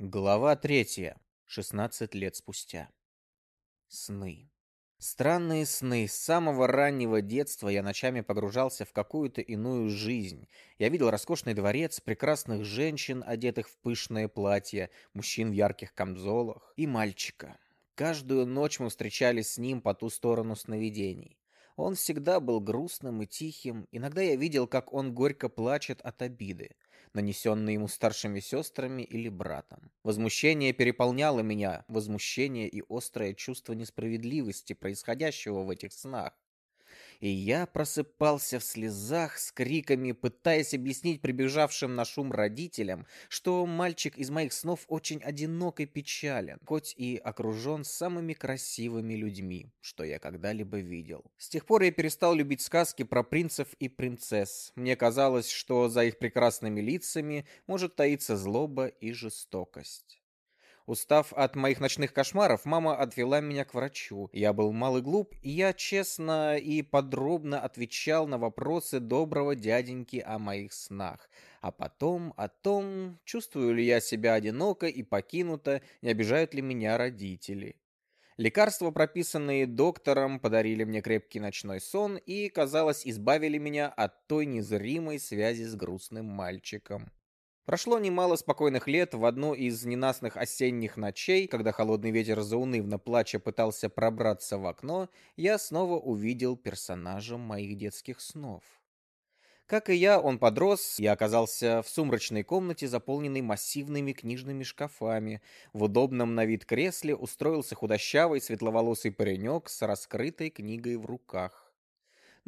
Глава третья. 16 лет спустя. Сны. Странные сны. С самого раннего детства я ночами погружался в какую-то иную жизнь. Я видел роскошный дворец, прекрасных женщин, одетых в пышные платья, мужчин в ярких камзолах и мальчика. Каждую ночь мы встречались с ним по ту сторону сновидений. Он всегда был грустным и тихим. Иногда я видел, как он горько плачет от обиды нанесенный ему старшими сестрами или братом. Возмущение переполняло меня, возмущение и острое чувство несправедливости происходящего в этих снах и я просыпался в слезах с криками, пытаясь объяснить прибежавшим на шум родителям, что мальчик из моих снов очень одинок и печален, хоть и окружен самыми красивыми людьми, что я когда-либо видел. С тех пор я перестал любить сказки про принцев и принцесс. Мне казалось, что за их прекрасными лицами может таиться злоба и жестокость. Устав от моих ночных кошмаров, мама отвела меня к врачу. Я был мал и глуп, и я честно и подробно отвечал на вопросы доброго дяденьки о моих снах. А потом о том, чувствую ли я себя одиноко и покинуто, не обижают ли меня родители. Лекарства, прописанные доктором, подарили мне крепкий ночной сон и, казалось, избавили меня от той незримой связи с грустным мальчиком. Прошло немало спокойных лет, в одну из ненастных осенних ночей, когда холодный ветер заунывно плача пытался пробраться в окно, я снова увидел персонажа моих детских снов. Как и я, он подрос и оказался в сумрачной комнате, заполненной массивными книжными шкафами. В удобном на вид кресле устроился худощавый светловолосый паренек с раскрытой книгой в руках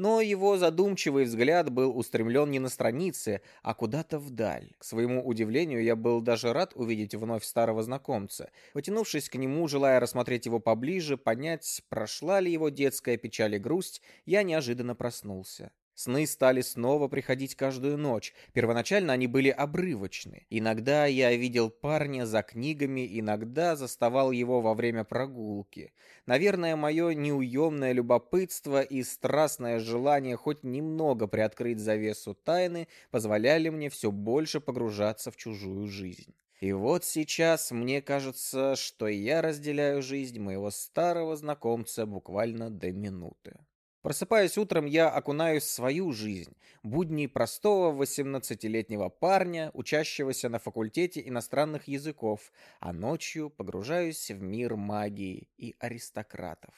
но его задумчивый взгляд был устремлен не на страницы, а куда-то вдаль. К своему удивлению, я был даже рад увидеть вновь старого знакомца. Потянувшись к нему, желая рассмотреть его поближе, понять, прошла ли его детская печаль и грусть, я неожиданно проснулся. Сны стали снова приходить каждую ночь. Первоначально они были обрывочны. Иногда я видел парня за книгами, иногда заставал его во время прогулки. Наверное, мое неуемное любопытство и страстное желание хоть немного приоткрыть завесу тайны позволяли мне все больше погружаться в чужую жизнь. И вот сейчас мне кажется, что я разделяю жизнь моего старого знакомца буквально до минуты. Просыпаясь утром, я окунаюсь в свою жизнь, будни простого 18-летнего парня, учащегося на факультете иностранных языков, а ночью погружаюсь в мир магии и аристократов.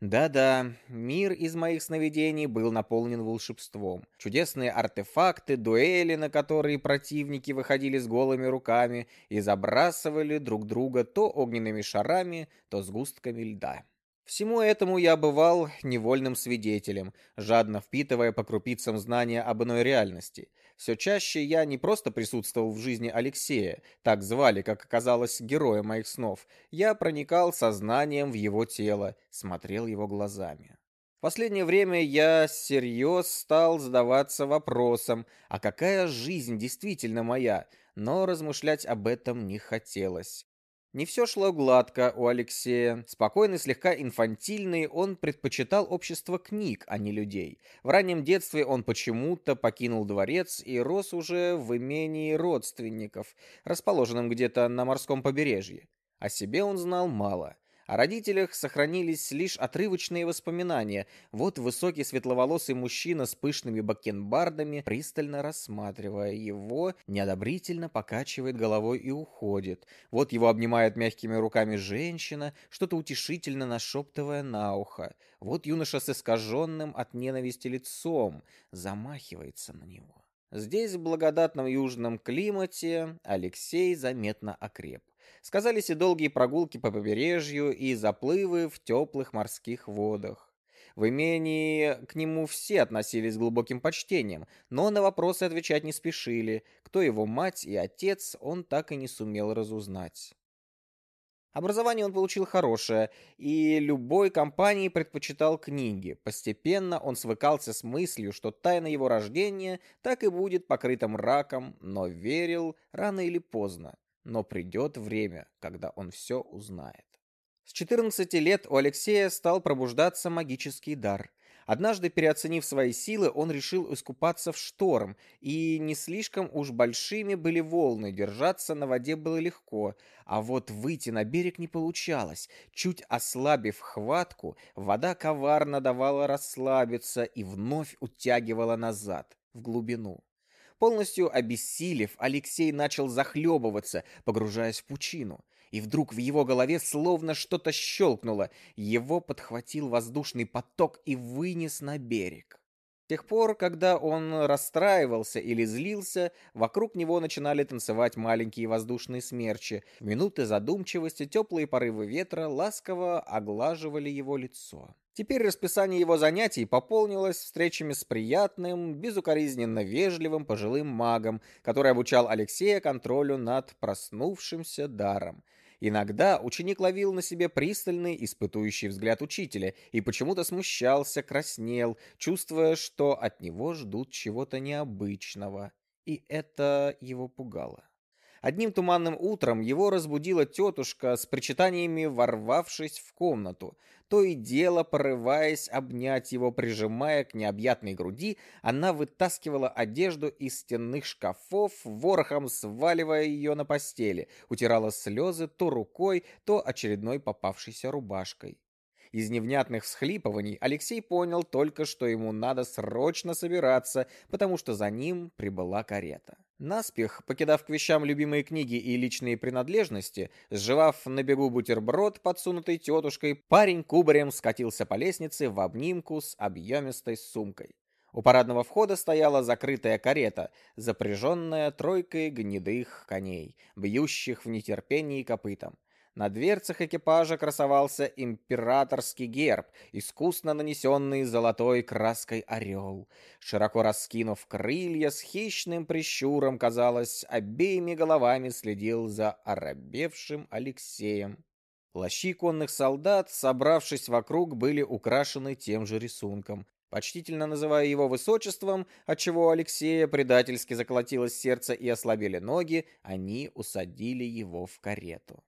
Да-да, мир из моих сновидений был наполнен волшебством. Чудесные артефакты, дуэли, на которые противники выходили с голыми руками и забрасывали друг друга то огненными шарами, то сгустками льда. Всему этому я бывал невольным свидетелем, жадно впитывая по крупицам знания об иной реальности. Все чаще я не просто присутствовал в жизни Алексея, так звали, как оказалось, героя моих снов. Я проникал сознанием в его тело, смотрел его глазами. В последнее время я всерьез стал задаваться вопросом, а какая жизнь действительно моя, но размышлять об этом не хотелось. Не все шло гладко у Алексея. Спокойный, слегка инфантильный, он предпочитал общество книг, а не людей. В раннем детстве он почему-то покинул дворец и рос уже в имении родственников, расположенном где-то на морском побережье. О себе он знал мало. О родителях сохранились лишь отрывочные воспоминания. Вот высокий светловолосый мужчина с пышными бакенбардами, пристально рассматривая его, неодобрительно покачивает головой и уходит. Вот его обнимает мягкими руками женщина, что-то утешительно нашептывая на ухо. Вот юноша с искаженным от ненависти лицом замахивается на него. Здесь, в благодатном южном климате, Алексей заметно окреп. Сказались и долгие прогулки по побережью, и заплывы в теплых морских водах. В имении к нему все относились с глубоким почтением, но на вопросы отвечать не спешили. Кто его мать и отец, он так и не сумел разузнать. Образование он получил хорошее, и любой компании предпочитал книги. Постепенно он свыкался с мыслью, что тайна его рождения так и будет покрыта мраком, но верил рано или поздно но придет время, когда он все узнает. С 14 лет у Алексея стал пробуждаться магический дар. Однажды, переоценив свои силы, он решил искупаться в шторм, и не слишком уж большими были волны, держаться на воде было легко, а вот выйти на берег не получалось. Чуть ослабив хватку, вода коварно давала расслабиться и вновь утягивала назад, в глубину. Полностью обессилев, Алексей начал захлебываться, погружаясь в пучину и вдруг в его голове словно что-то щелкнуло. Его подхватил воздушный поток и вынес на берег. Тех пор, когда он расстраивался или злился, вокруг него начинали танцевать маленькие воздушные смерчи. Минуты задумчивости теплые порывы ветра ласково оглаживали его лицо. Теперь расписание его занятий пополнилось встречами с приятным, безукоризненно вежливым пожилым магом, который обучал Алексея контролю над проснувшимся даром. Иногда ученик ловил на себе пристальный, испытующий взгляд учителя и почему-то смущался, краснел, чувствуя, что от него ждут чего-то необычного. И это его пугало. Одним туманным утром его разбудила тетушка с причитаниями, ворвавшись в комнату. То и дело, порываясь обнять его, прижимая к необъятной груди, она вытаскивала одежду из стенных шкафов, ворохом сваливая ее на постели, утирала слезы то рукой, то очередной попавшейся рубашкой. Из невнятных всхлипываний Алексей понял только, что ему надо срочно собираться, потому что за ним прибыла карета. Наспех, покидав к вещам любимые книги и личные принадлежности, сживав на бегу бутерброд, подсунутый тетушкой, парень кубарем скатился по лестнице в обнимку с объемистой сумкой. У парадного входа стояла закрытая карета, запряженная тройкой гнедых коней, бьющих в нетерпении копытом. На дверцах экипажа красовался императорский герб, искусно нанесенный золотой краской орел. Широко раскинув крылья, с хищным прищуром, казалось, обеими головами следил за оробевшим Алексеем. Плащи конных солдат, собравшись вокруг, были украшены тем же рисунком. Почтительно называя его высочеством, отчего Алексея предательски заколотилось сердце и ослабели ноги, они усадили его в карету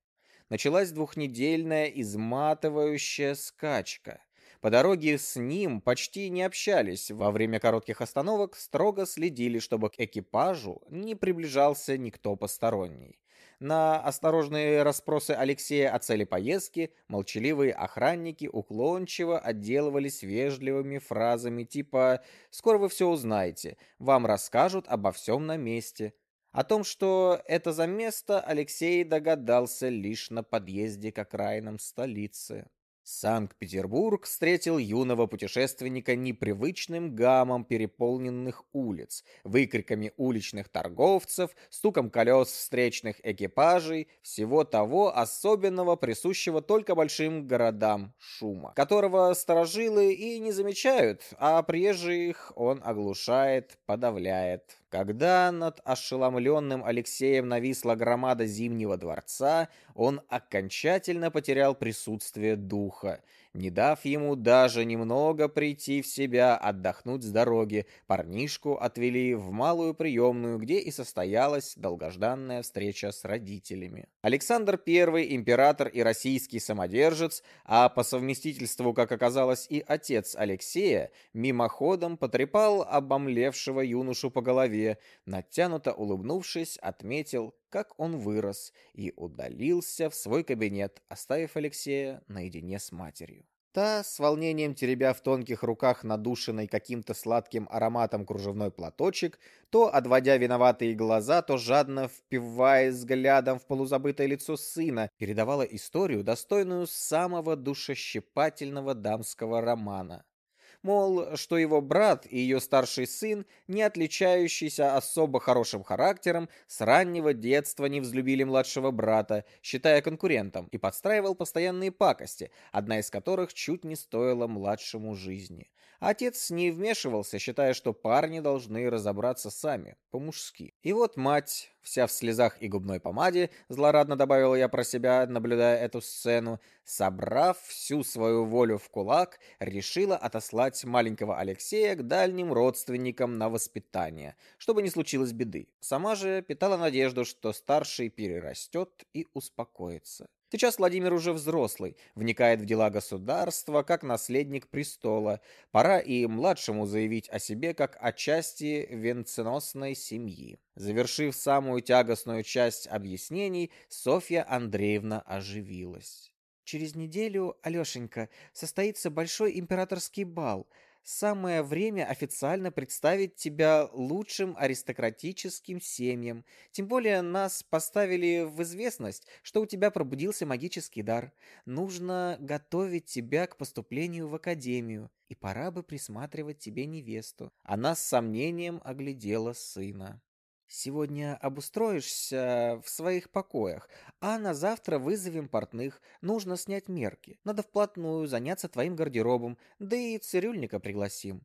началась двухнедельная изматывающая скачка. По дороге с ним почти не общались, во время коротких остановок строго следили, чтобы к экипажу не приближался никто посторонний. На осторожные расспросы Алексея о цели поездки молчаливые охранники уклончиво отделывались вежливыми фразами типа «Скоро вы все узнаете, вам расскажут обо всем на месте», о том, что это за место, Алексей догадался лишь на подъезде к окраинам столицы. Санкт-Петербург встретил юного путешественника непривычным гамом переполненных улиц, выкриками уличных торговцев, стуком колес встречных экипажей, всего того особенного, присущего только большим городам шума, которого сторожилы и не замечают, а приезжих он оглушает, подавляет. Когда над ошеломленным Алексеем нависла громада Зимнего дворца, он окончательно потерял присутствие духа не дав ему даже немного прийти в себя, отдохнуть с дороги, парнишку отвели в малую приемную, где и состоялась долгожданная встреча с родителями. Александр I, император и российский самодержец, а по совместительству, как оказалось, и отец Алексея, мимоходом потрепал обомлевшего юношу по голове, натянуто улыбнувшись, отметил, как он вырос, и удалился в свой кабинет, оставив Алексея наедине с матерью. Та, с волнением теребя в тонких руках надушенный каким-то сладким ароматом кружевной платочек, то, отводя виноватые глаза, то жадно впиваясь взглядом в полузабытое лицо сына, передавала историю, достойную самого душещипательного дамского романа мол, что его брат и ее старший сын, не отличающийся особо хорошим характером, с раннего детства не взлюбили младшего брата, считая конкурентом, и подстраивал постоянные пакости, одна из которых чуть не стоила младшему жизни. Отец не вмешивался, считая, что парни должны разобраться сами, по-мужски. И вот мать, вся в слезах и губной помаде, злорадно добавил я про себя, наблюдая эту сцену, собрав всю свою волю в кулак, решила отослать маленького Алексея к дальним родственникам на воспитание, чтобы не случилось беды. Сама же питала надежду, что старший перерастет и успокоится. Сейчас Владимир уже взрослый, вникает в дела государства как наследник престола. Пора и младшему заявить о себе как о части венценосной семьи. Завершив самую тягостную часть объяснений, Софья Андреевна оживилась. Через неделю, Алешенька, состоится большой императорский бал – самое время официально представить тебя лучшим аристократическим семьям. Тем более нас поставили в известность, что у тебя пробудился магический дар. Нужно готовить тебя к поступлению в академию, и пора бы присматривать тебе невесту. Она с сомнением оглядела сына. Сегодня обустроишься в своих покоях, а на завтра вызовем портных. Нужно снять мерки. Надо вплотную заняться твоим гардеробом, да и цирюльника пригласим.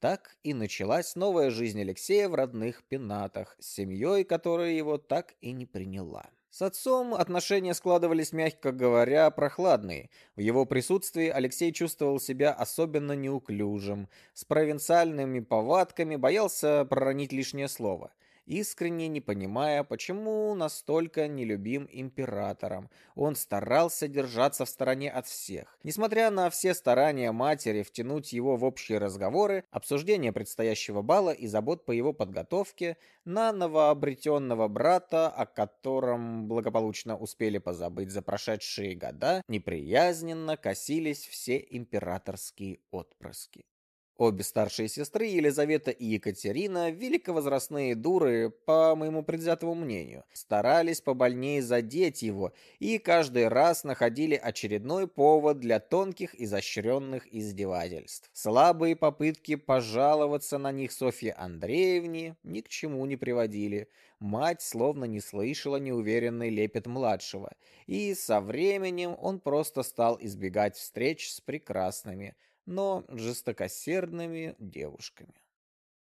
Так и началась новая жизнь Алексея в родных пенатах, с семьей, которая его так и не приняла. С отцом отношения складывались, мягко говоря, прохладные. В его присутствии Алексей чувствовал себя особенно неуклюжим, с провинциальными повадками, боялся проронить лишнее слово искренне не понимая, почему настолько нелюбим императором. Он старался держаться в стороне от всех. Несмотря на все старания матери втянуть его в общие разговоры, обсуждение предстоящего бала и забот по его подготовке, на новообретенного брата, о котором благополучно успели позабыть за прошедшие года, неприязненно косились все императорские отпрыски. Обе старшие сестры, Елизавета и Екатерина, великовозрастные дуры, по моему предвзятому мнению, старались побольнее задеть его и каждый раз находили очередной повод для тонких изощренных издевательств. Слабые попытки пожаловаться на них Софье Андреевне ни к чему не приводили. Мать словно не слышала неуверенный лепет младшего, и со временем он просто стал избегать встреч с прекрасными – но жестокосердными девушками.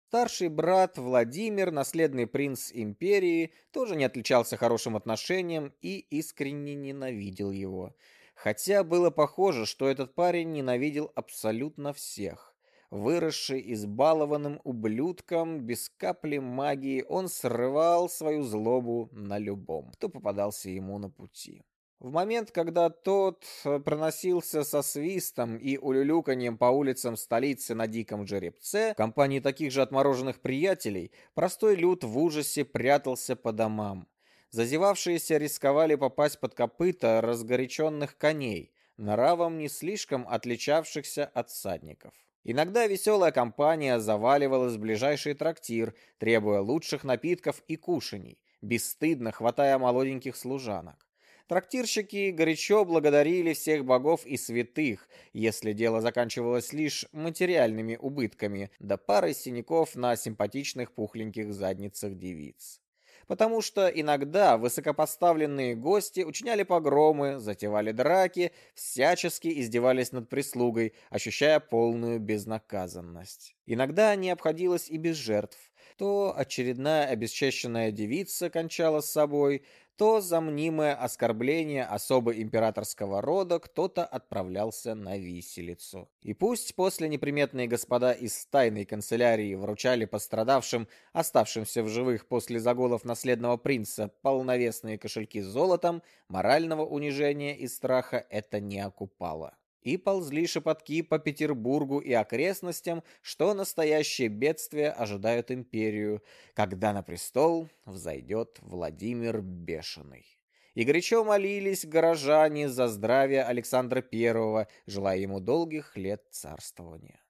Старший брат Владимир, наследный принц империи, тоже не отличался хорошим отношением и искренне ненавидел его. Хотя было похоже, что этот парень ненавидел абсолютно всех. Выросший избалованным ублюдком, без капли магии, он срывал свою злобу на любом, кто попадался ему на пути. В момент, когда тот э, проносился со свистом и улюлюканьем по улицам столицы на диком жеребце, в компании таких же отмороженных приятелей, простой люд в ужасе прятался по домам. Зазевавшиеся рисковали попасть под копыта разгоряченных коней, нравом не слишком отличавшихся от всадников. Иногда веселая компания заваливалась в ближайший трактир, требуя лучших напитков и кушаний, бесстыдно хватая молоденьких служанок. Трактирщики горячо благодарили всех богов и святых, если дело заканчивалось лишь материальными убытками, да парой синяков на симпатичных пухленьких задницах девиц. Потому что иногда высокопоставленные гости учиняли погромы, затевали драки, всячески издевались над прислугой, ощущая полную безнаказанность. Иногда не обходилось и без жертв. То очередная обесчещенная девица кончала с собой, то за мнимое оскорбление особо императорского рода кто-то отправлялся на виселицу. И пусть после неприметные господа из тайной канцелярии вручали пострадавшим, оставшимся в живых после заголов наследного принца, полновесные кошельки с золотом, морального унижения и страха это не окупало и ползли шепотки по Петербургу и окрестностям, что настоящее бедствие ожидает империю, когда на престол взойдет Владимир Бешеный. И горячо молились горожане за здравие Александра I, желая ему долгих лет царствования.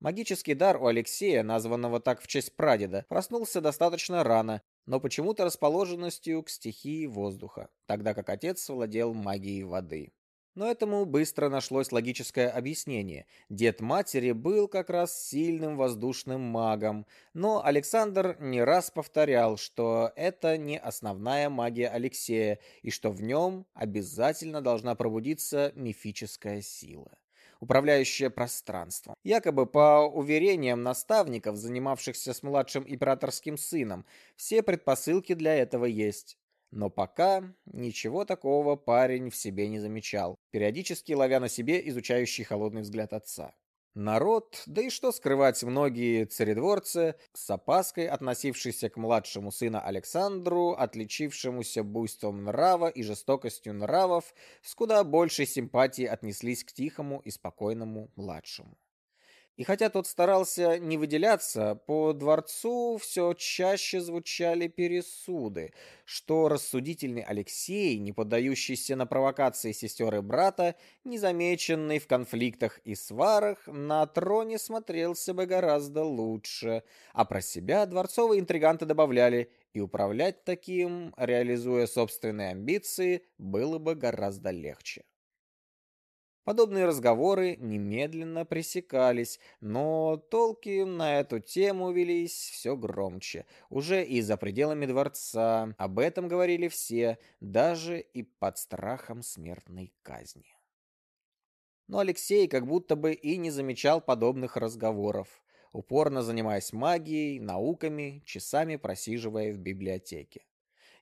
Магический дар у Алексея, названного так в честь прадеда, проснулся достаточно рано, но почему-то расположенностью к стихии воздуха, тогда как отец владел магией воды. Но этому быстро нашлось логическое объяснение. Дед матери был как раз сильным воздушным магом, но Александр не раз повторял, что это не основная магия Алексея и что в нем обязательно должна пробудиться мифическая сила. управляющая пространством. Якобы, по уверениям наставников, занимавшихся с младшим императорским сыном, все предпосылки для этого есть. Но пока ничего такого парень в себе не замечал, периодически ловя на себе изучающий холодный взгляд отца. Народ, да и что скрывать, многие царедворцы, с опаской относившиеся к младшему сыну Александру, отличившемуся буйством нрава и жестокостью нравов, с куда большей симпатией отнеслись к тихому и спокойному младшему. И хотя тот старался не выделяться, по дворцу все чаще звучали пересуды, что рассудительный Алексей, не поддающийся на провокации сестер и брата, незамеченный в конфликтах и сварах, на троне смотрелся бы гораздо лучше, а про себя дворцовые интриганты добавляли, и управлять таким, реализуя собственные амбиции, было бы гораздо легче. Подобные разговоры немедленно пресекались, но толки на эту тему велись все громче. Уже и за пределами дворца об этом говорили все, даже и под страхом смертной казни. Но Алексей как будто бы и не замечал подобных разговоров, упорно занимаясь магией, науками, часами просиживая в библиотеке.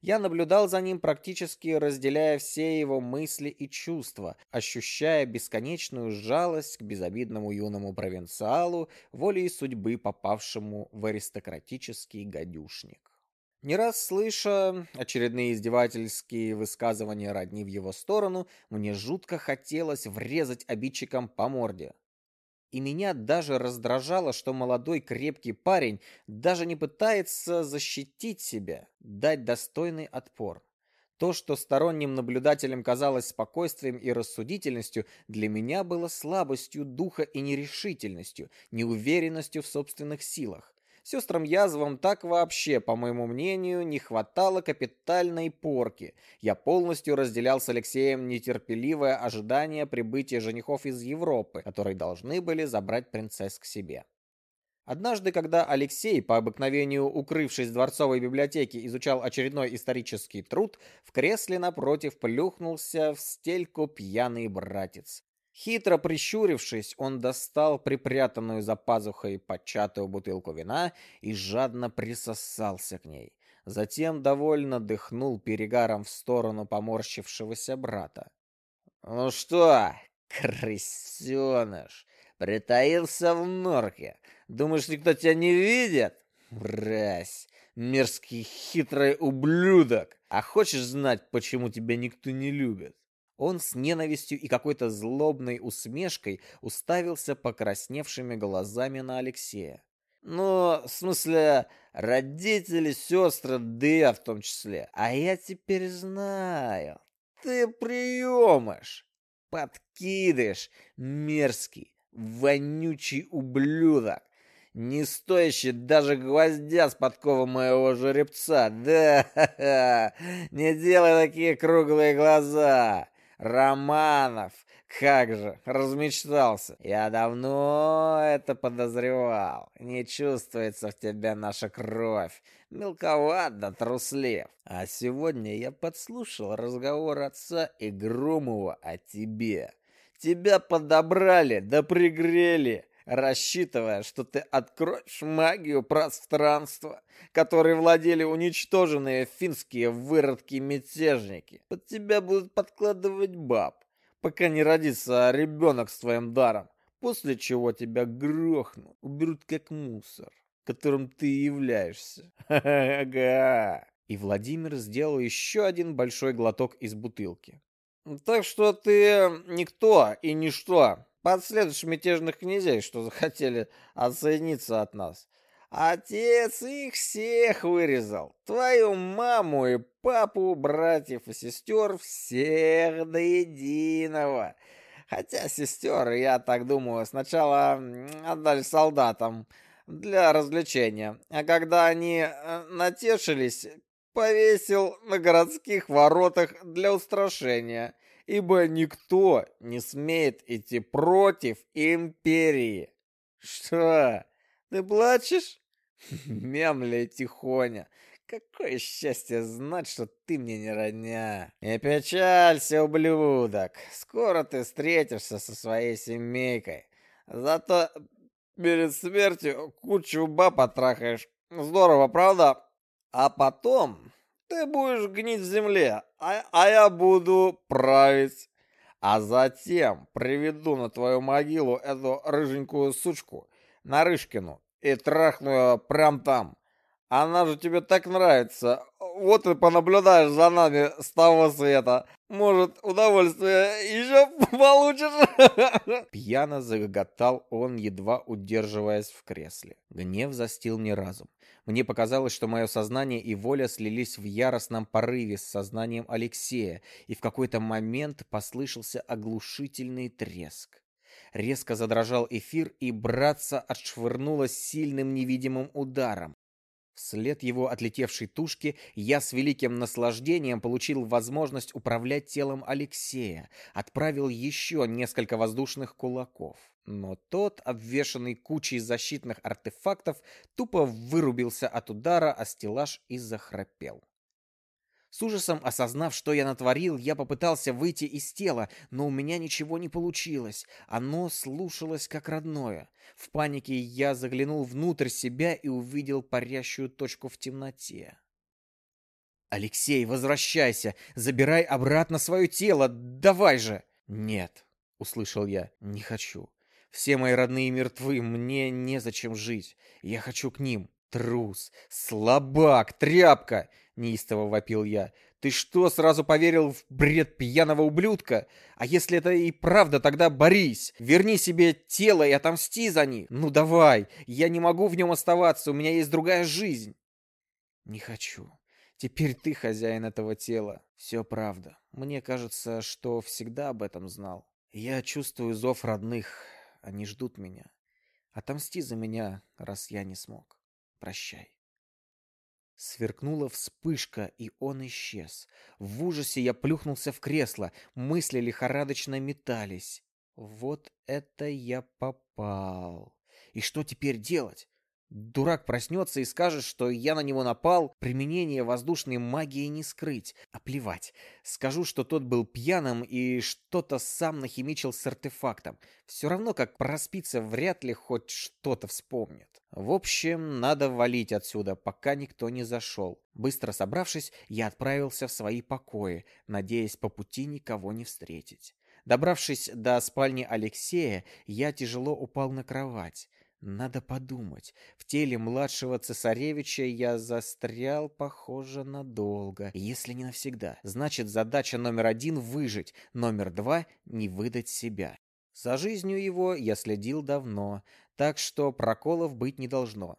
Я наблюдал за ним, практически разделяя все его мысли и чувства, ощущая бесконечную жалость к безобидному юному провинциалу, волей судьбы попавшему в аристократический гадюшник. Не раз слыша очередные издевательские высказывания родни в его сторону, мне жутко хотелось врезать обидчикам по морде. И меня даже раздражало, что молодой крепкий парень даже не пытается защитить себя, дать достойный отпор. То, что сторонним наблюдателям казалось спокойствием и рассудительностью, для меня было слабостью духа и нерешительностью, неуверенностью в собственных силах. Сестрам язвам так вообще, по моему мнению, не хватало капитальной порки. Я полностью разделял с Алексеем нетерпеливое ожидание прибытия женихов из Европы, которые должны были забрать принцесс к себе. Однажды, когда Алексей, по обыкновению укрывшись в дворцовой библиотеке, изучал очередной исторический труд, в кресле напротив плюхнулся в стельку пьяный братец. Хитро прищурившись, он достал припрятанную за пазухой початую бутылку вина и жадно присосался к ней. Затем довольно дыхнул перегаром в сторону поморщившегося брата. «Ну что, крысеныш, притаился в норке? Думаешь, никто тебя не видит? Мразь, мерзкий хитрый ублюдок! А хочешь знать, почему тебя никто не любит?» Он с ненавистью и какой-то злобной усмешкой уставился покрасневшими глазами на Алексея. «Ну, в смысле, родители, сестры, да я в том числе. А я теперь знаю. Ты приемыш, подкидыш, мерзкий, вонючий ублюдок, не стоящий даже гвоздя с подкова моего жеребца. Да, не делай такие круглые глаза. Романов! Как же, размечтался. Я давно это подозревал. Не чувствуется в тебе наша кровь. Мелковат да труслив. А сегодня я подслушал разговор отца и Громова о тебе. Тебя подобрали да пригрели рассчитывая, что ты откроешь магию пространства, которой владели уничтоженные финские выродки-мятежники. Под тебя будут подкладывать баб, пока не родится ребенок с твоим даром, после чего тебя грохнут, уберут как мусор, которым ты являешься. Ага. И Владимир сделал еще один большой глоток из бутылки. Так что ты никто и ничто последуешь мятежных князей, что захотели отсоединиться от нас. Отец их всех вырезал. Твою маму и папу, братьев и сестер всех до единого. Хотя сестер, я так думаю, сначала отдали солдатам для развлечения. А когда они э, натешились, повесил на городских воротах для устрашения ибо никто не смеет идти против империи. Что, ты плачешь? Мямля тихоня. Какое счастье знать, что ты мне не родня. Не печалься, ублюдок. Скоро ты встретишься со своей семейкой. Зато перед смертью кучу баб отрахаешь. Здорово, правда? А потом ты будешь гнить в земле, а, а я буду править. А затем приведу на твою могилу эту рыженькую сучку, Нарышкину, и трахну ее прям там. Она же тебе так нравится. Вот и понаблюдаешь за нами с того света. Может, удовольствие еще получишь?» Пьяно загоготал он, едва удерживаясь в кресле. Гнев застил мне разум. Мне показалось, что мое сознание и воля слились в яростном порыве с сознанием Алексея, и в какой-то момент послышался оглушительный треск. Резко задрожал эфир, и братца отшвырнуло сильным невидимым ударом. Вслед его отлетевшей тушки я с великим наслаждением получил возможность управлять телом Алексея, отправил еще несколько воздушных кулаков. Но тот, обвешанный кучей защитных артефактов, тупо вырубился от удара о стеллаж и захрапел. С ужасом осознав, что я натворил, я попытался выйти из тела, но у меня ничего не получилось. Оно слушалось как родное. В панике я заглянул внутрь себя и увидел парящую точку в темноте. «Алексей, возвращайся! Забирай обратно свое тело! Давай же!» «Нет», — услышал я, — «не хочу. Все мои родные мертвы, мне незачем жить. Я хочу к ним. Трус, слабак, тряпка!» Неистово вопил я. Ты что, сразу поверил в бред пьяного ублюдка? А если это и правда, тогда борись. Верни себе тело и отомсти за них. Ну давай, я не могу в нем оставаться, у меня есть другая жизнь. Не хочу. Теперь ты хозяин этого тела. Все правда. Мне кажется, что всегда об этом знал. Я чувствую зов родных. Они ждут меня. Отомсти за меня, раз я не смог. Прощай. Сверкнула вспышка, и он исчез. В ужасе я плюхнулся в кресло, мысли лихорадочно метались. Вот это я попал. И что теперь делать? Дурак проснется и скажет, что я на него напал, применение воздушной магии не скрыть. А плевать. Скажу, что тот был пьяным и что-то сам нахимичил с артефактом. Все равно, как проспится, вряд ли хоть что-то вспомнит. В общем, надо валить отсюда, пока никто не зашел. Быстро собравшись, я отправился в свои покои, надеясь по пути никого не встретить. Добравшись до спальни Алексея, я тяжело упал на кровать. Надо подумать. В теле младшего цесаревича я застрял, похоже, надолго. Если не навсегда. Значит, задача номер один — выжить. Номер два — не выдать себя. За жизнью его я следил давно, так что проколов быть не должно.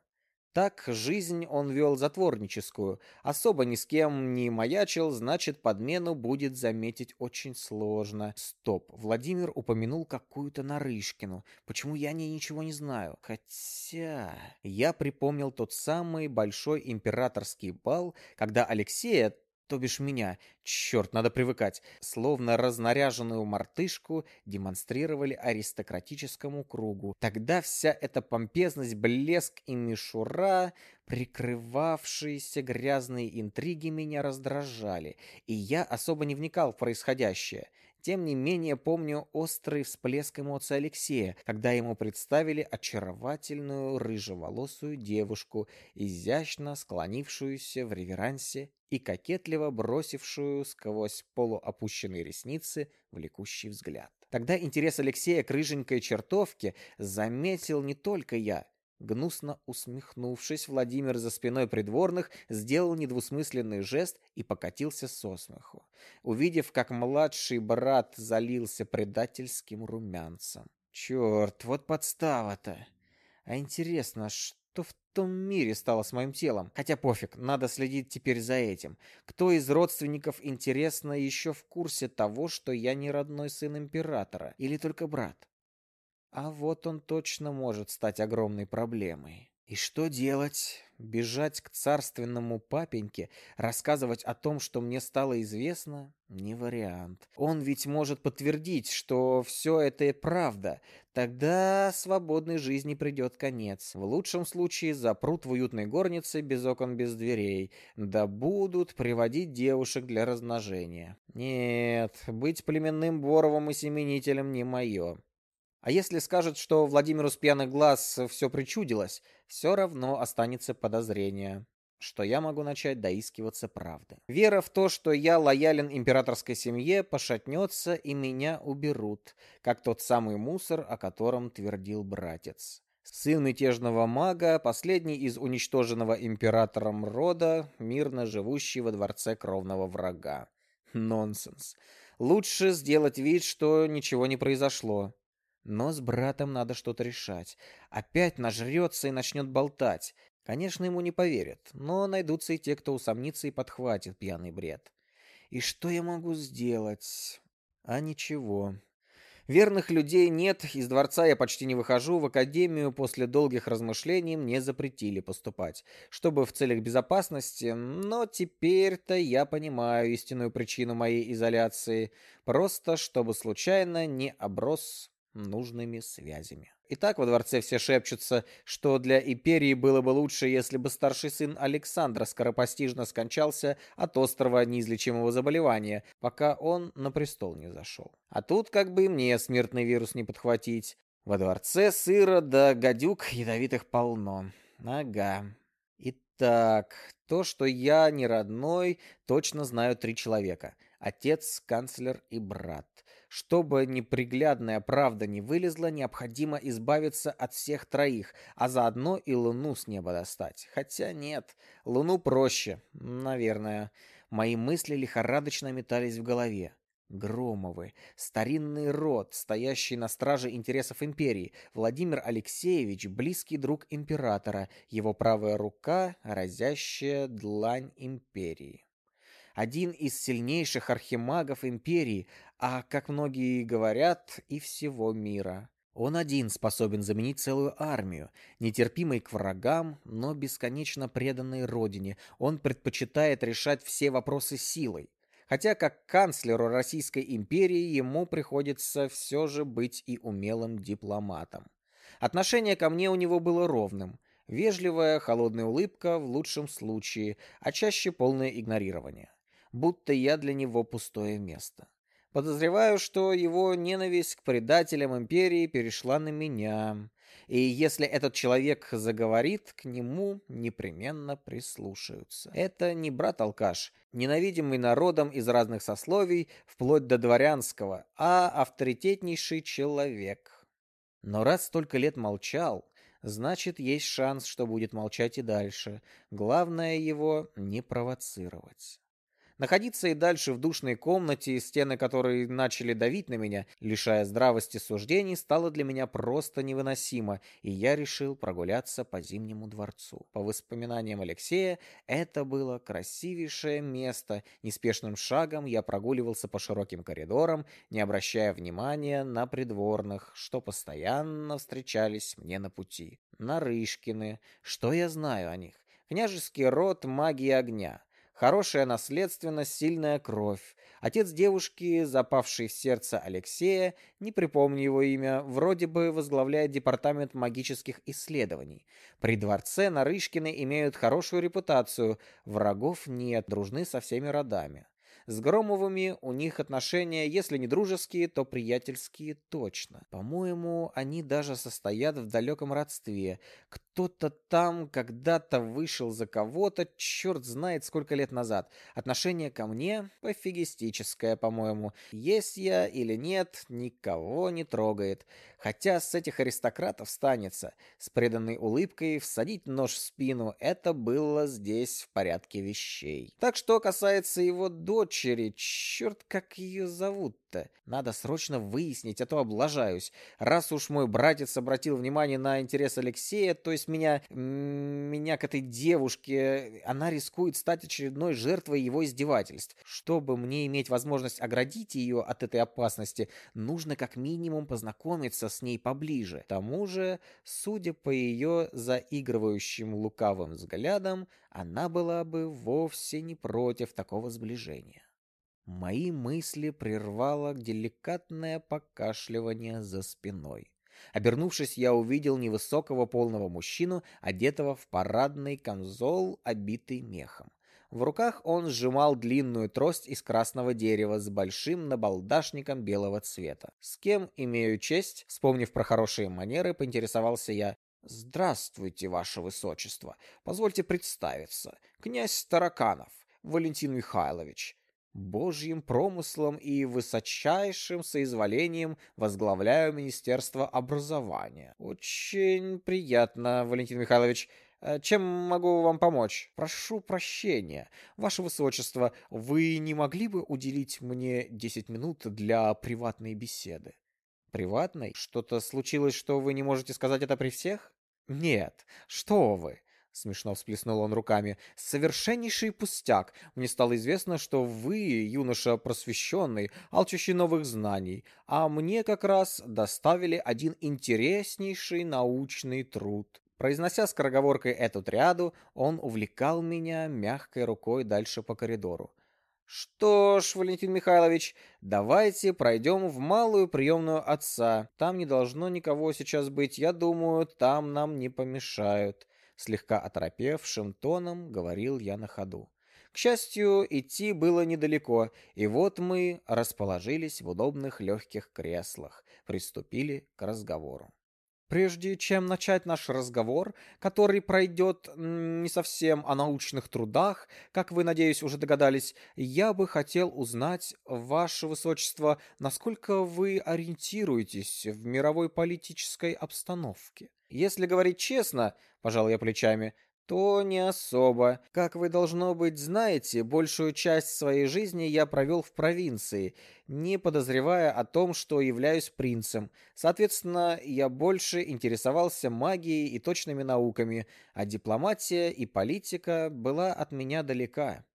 Так жизнь он вел затворническую, особо ни с кем не маячил, значит, подмену будет заметить очень сложно. Стоп, Владимир упомянул какую-то Нарышкину. Почему я о ней ничего не знаю? Хотя... Я припомнил тот самый большой императорский бал, когда Алексея, то бишь меня, черт, надо привыкать, словно разнаряженную мартышку демонстрировали аристократическому кругу. Тогда вся эта помпезность, блеск и мишура, прикрывавшиеся грязные интриги, меня раздражали, и я особо не вникал в происходящее. Тем не менее, помню острый всплеск эмоций Алексея, когда ему представили очаровательную рыжеволосую девушку, изящно склонившуюся в реверансе и кокетливо бросившую сквозь полуопущенные ресницы влекущий взгляд. Тогда интерес Алексея к рыженькой чертовке заметил не только я, Гнусно усмехнувшись, Владимир за спиной придворных сделал недвусмысленный жест и покатился со смеху, увидев, как младший брат залился предательским румянцем. Черт, вот подстава-то. А интересно, что в том мире стало с моим телом? Хотя пофиг, надо следить теперь за этим. Кто из родственников, интересно, еще в курсе того, что я не родной сын императора? Или только брат? А вот он точно может стать огромной проблемой. И что делать? бежать к царственному папеньке, рассказывать о том, что мне стало известно, не вариант. Он ведь может подтвердить, что все это правда. Тогда свободной жизни придет конец. В лучшем случае запрут в уютной горнице без окон, без дверей. Да будут приводить девушек для размножения. Нет, быть племенным Боровым и семенителем не мое. А если скажет, что Владимиру с пьяных глаз все причудилось, все равно останется подозрение, что я могу начать доискиваться правды. Вера в то, что я лоялен императорской семье, пошатнется и меня уберут, как тот самый мусор, о котором твердил братец. Сын мятежного мага, последний из уничтоженного императором рода, мирно живущий во дворце кровного врага. Нонсенс. Лучше сделать вид, что ничего не произошло. Но с братом надо что-то решать. Опять нажрется и начнет болтать. Конечно, ему не поверят, но найдутся и те, кто усомнится и подхватит пьяный бред. И что я могу сделать? А ничего. Верных людей нет, из дворца я почти не выхожу, в академию после долгих размышлений мне запретили поступать, чтобы в целях безопасности, но теперь-то я понимаю истинную причину моей изоляции, просто чтобы случайно не оброс нужными связями. Итак, во дворце все шепчутся, что для империи было бы лучше, если бы старший сын Александра скоропостижно скончался от острого неизлечимого заболевания, пока он на престол не зашел. А тут как бы и мне смертный вирус не подхватить. Во дворце сыра да гадюк ядовитых полно. Ага. Итак, то, что я не родной, точно знаю три человека. Отец, канцлер и брат. Чтобы неприглядная правда не вылезла, необходимо избавиться от всех троих, а заодно и Луну с неба достать. Хотя нет, Луну проще, наверное. Мои мысли лихорадочно метались в голове. Громовы, старинный род, стоящий на страже интересов империи, Владимир Алексеевич, близкий друг императора, его правая рука, разящая длань империи один из сильнейших архимагов империи, а, как многие говорят, и всего мира. Он один способен заменить целую армию, нетерпимый к врагам, но бесконечно преданный родине. Он предпочитает решать все вопросы силой. Хотя как канцлеру Российской империи ему приходится все же быть и умелым дипломатом. Отношение ко мне у него было ровным. Вежливая, холодная улыбка в лучшем случае, а чаще полное игнорирование будто я для него пустое место. Подозреваю, что его ненависть к предателям империи перешла на меня. И если этот человек заговорит, к нему непременно прислушаются. Это не брат-алкаш, ненавидимый народом из разных сословий, вплоть до дворянского, а авторитетнейший человек. Но раз столько лет молчал, значит, есть шанс, что будет молчать и дальше. Главное его не провоцировать. Находиться и дальше в душной комнате, стены которой начали давить на меня, лишая здравости суждений, стало для меня просто невыносимо, и я решил прогуляться по Зимнему дворцу. По воспоминаниям Алексея, это было красивейшее место. Неспешным шагом я прогуливался по широким коридорам, не обращая внимания на придворных, что постоянно встречались мне на пути. Нарышкины. Что я знаю о них? Княжеский род магии огня. Хорошая наследственность, сильная кровь. Отец девушки, запавший в сердце Алексея, не припомню его имя, вроде бы возглавляет департамент магических исследований. При дворце Нарышкины имеют хорошую репутацию, врагов нет, дружны со всеми родами. С Громовыми у них отношения, если не дружеские, то приятельские точно. По-моему, они даже состоят в далеком родстве. Кто-то там когда-то вышел за кого-то, черт знает сколько лет назад. Отношение ко мне пофигистическое, по-моему. Есть я или нет, никого не трогает. Хотя с этих аристократов станется. С преданной улыбкой всадить нож в спину — это было здесь в порядке вещей. Так что касается его дочери. Черт, как ее зовут-то? Надо срочно выяснить, а то облажаюсь. Раз уж мой братец обратил внимание на интерес Алексея, то есть меня, меня к этой девушке, она рискует стать очередной жертвой его издевательств. Чтобы мне иметь возможность оградить ее от этой опасности, нужно как минимум познакомиться с ней поближе. К тому же, судя по ее заигрывающим лукавым взглядам, она была бы вовсе не против такого сближения. Мои мысли прервало деликатное покашливание за спиной. Обернувшись, я увидел невысокого полного мужчину, одетого в парадный камзол, обитый мехом. В руках он сжимал длинную трость из красного дерева с большим набалдашником белого цвета. С кем имею честь, вспомнив про хорошие манеры, поинтересовался я. «Здравствуйте, ваше высочество. Позвольте представиться. Князь Тараканов, Валентин Михайлович. Божьим промыслом и высочайшим соизволением возглавляю Министерство образования. Очень приятно, Валентин Михайлович. Э, чем могу вам помочь? Прошу прощения. Ваше Высочество, вы не могли бы уделить мне 10 минут для приватной беседы? Приватной? Что-то случилось, что вы не можете сказать это при всех? Нет. Что вы? Смешно всплеснул он руками. «Совершеннейший пустяк! Мне стало известно, что вы, юноша просвещенный, алчущий новых знаний, а мне как раз доставили один интереснейший научный труд». Произнося скороговоркой эту триаду, он увлекал меня мягкой рукой дальше по коридору. «Что ж, Валентин Михайлович, давайте пройдем в малую приемную отца. Там не должно никого сейчас быть. Я думаю, там нам не помешают слегка оторопевшим тоном говорил я на ходу. К счастью, идти было недалеко, и вот мы расположились в удобных легких креслах, приступили к разговору. Прежде чем начать наш разговор, который пройдет не совсем о научных трудах, как вы, надеюсь, уже догадались, я бы хотел узнать, ваше высочество, насколько вы ориентируетесь в мировой политической обстановке. Если говорить честно, пожал я плечами, то не особо. Как вы, должно быть, знаете, большую часть своей жизни я провел в провинции, не подозревая о том, что являюсь принцем. Соответственно, я больше интересовался магией и точными науками, а дипломатия и политика была от меня далека.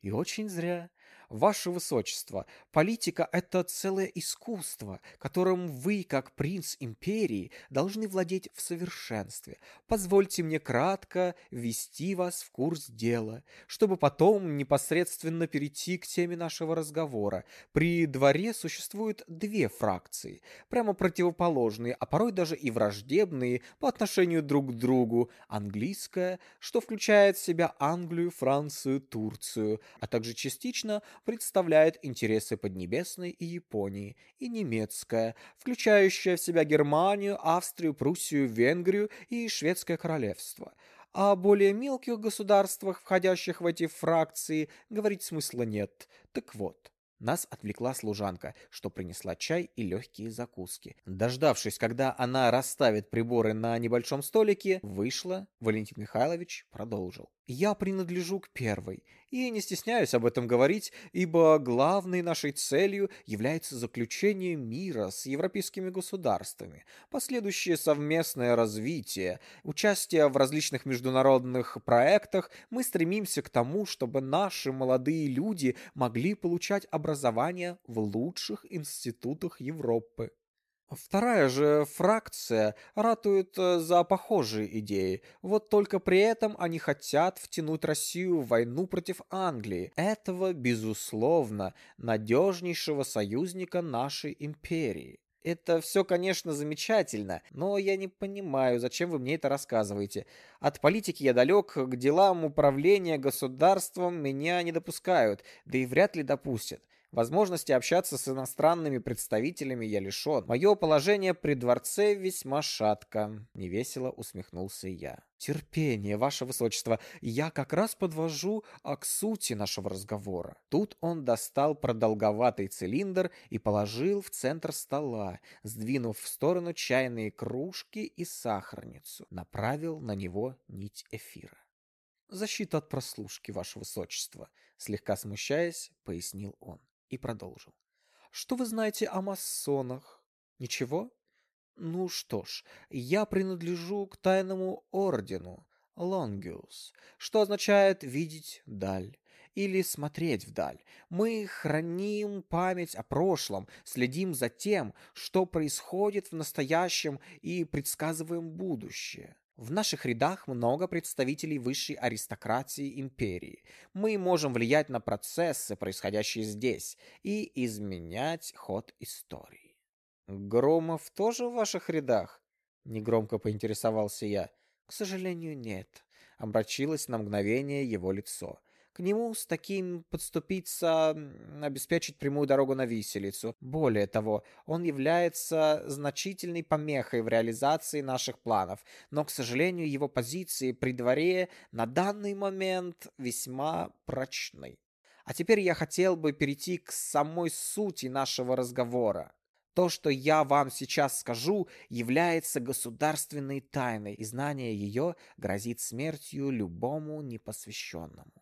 И очень зря. Ваше Высочество, политика – это целое искусство, которым вы, как принц империи, должны владеть в совершенстве. Позвольте мне кратко ввести вас в курс дела, чтобы потом непосредственно перейти к теме нашего разговора. При дворе существуют две фракции, прямо противоположные, а порой даже и враждебные по отношению друг к другу. Английская, что включает в себя Англию, Францию, Турцию, а также частично представляет интересы Поднебесной и Японии, и немецкая, включающая в себя Германию, Австрию, Пруссию, Венгрию и Шведское королевство. О более мелких государствах, входящих в эти фракции, говорить смысла нет. Так вот, нас отвлекла служанка, что принесла чай и легкие закуски. Дождавшись, когда она расставит приборы на небольшом столике, вышла, Валентин Михайлович продолжил. «Я принадлежу к первой и не стесняюсь об этом говорить, ибо главной нашей целью является заключение мира с европейскими государствами, последующее совместное развитие, участие в различных международных проектах. Мы стремимся к тому, чтобы наши молодые люди могли получать образование в лучших институтах Европы. Вторая же фракция ратует э, за похожие идеи, вот только при этом они хотят втянуть Россию в войну против Англии, этого, безусловно, надежнейшего союзника нашей империи. Это все, конечно, замечательно, но я не понимаю, зачем вы мне это рассказываете. От политики я далек, к делам управления государством меня не допускают, да и вряд ли допустят. Возможности общаться с иностранными представителями я лишен. Мое положение при дворце весьма шатко. Невесело усмехнулся я. Терпение, ваше высочество. Я как раз подвожу а, к сути нашего разговора. Тут он достал продолговатый цилиндр и положил в центр стола, сдвинув в сторону чайные кружки и сахарницу. Направил на него нить эфира. «Защита от прослушки, ваше высочество», слегка смущаясь, пояснил он и продолжил. «Что вы знаете о масонах? Ничего? Ну что ж, я принадлежу к тайному ордену Лонгиус, что означает «видеть даль» или смотреть вдаль. Мы храним память о прошлом, следим за тем, что происходит в настоящем и предсказываем будущее. В наших рядах много представителей высшей аристократии империи. Мы можем влиять на процессы, происходящие здесь, и изменять ход истории. Громов тоже в ваших рядах? Негромко поинтересовался я. К сожалению, нет. Обрачилось на мгновение его лицо. К нему с таким подступиться, обеспечить прямую дорогу на виселицу. Более того, он является значительной помехой в реализации наших планов, но, к сожалению, его позиции при дворе на данный момент весьма прочны. А теперь я хотел бы перейти к самой сути нашего разговора. То, что я вам сейчас скажу, является государственной тайной, и знание ее грозит смертью любому непосвященному.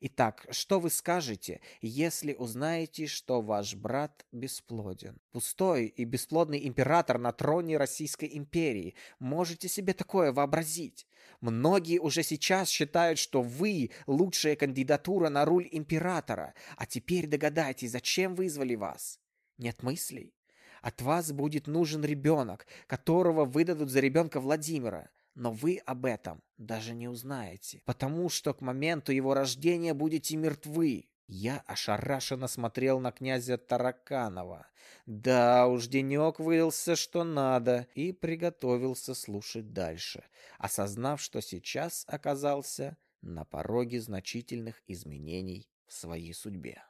Итак, что вы скажете, если узнаете, что ваш брат бесплоден? Пустой и бесплодный император на троне Российской империи. Можете себе такое вообразить? Многие уже сейчас считают, что вы лучшая кандидатура на руль императора. А теперь догадайтесь, зачем вызвали вас? Нет мыслей? От вас будет нужен ребенок, которого выдадут за ребенка Владимира но вы об этом даже не узнаете, потому что к моменту его рождения будете мертвы. Я ошарашенно смотрел на князя Тараканова. Да уж, денек выдался что надо, и приготовился слушать дальше, осознав, что сейчас оказался на пороге значительных изменений в своей судьбе.